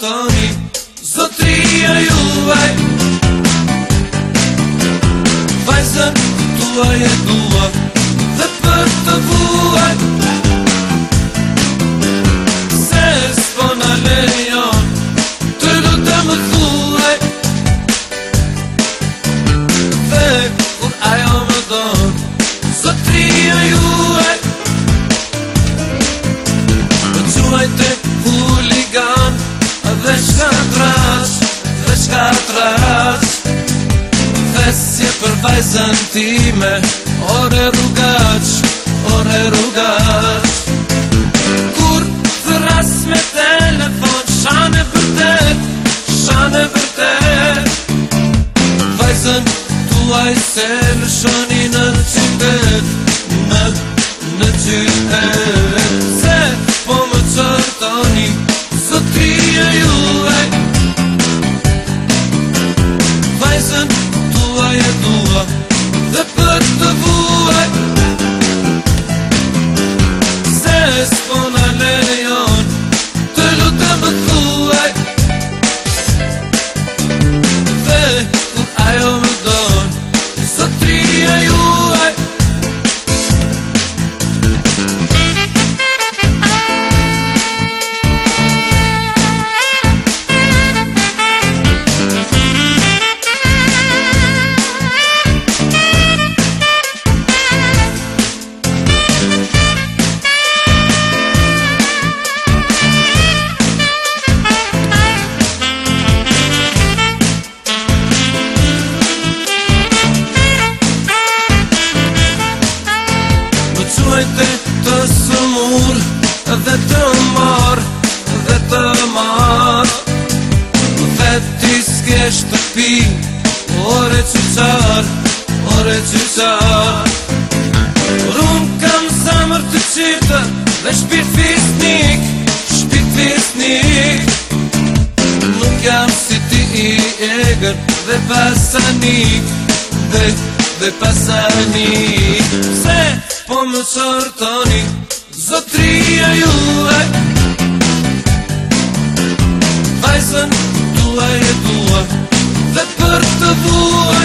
Zotoni, zotrijaju ovaj Vajzan, tu je zën time Ore rrugaq, ore rrugaq Kur të ras me telefon Shane vërtet, shane vërtet Vajzën tuaj se në shoni në qytet Në, në qytet just Dhe të marë, dhe të marë Dhe t'i s'kesh të pi Ore që qarë, ore që qarë Rumë kam zamër të qita Dhe shpirë fisnik, shpirë fisnik Nuk jam si ti i egrë Dhe pasanik, dhe, dhe pasanik Se, po më qërë tonik Sotria ju e Vajzën, duaj e dua Dhe për të dua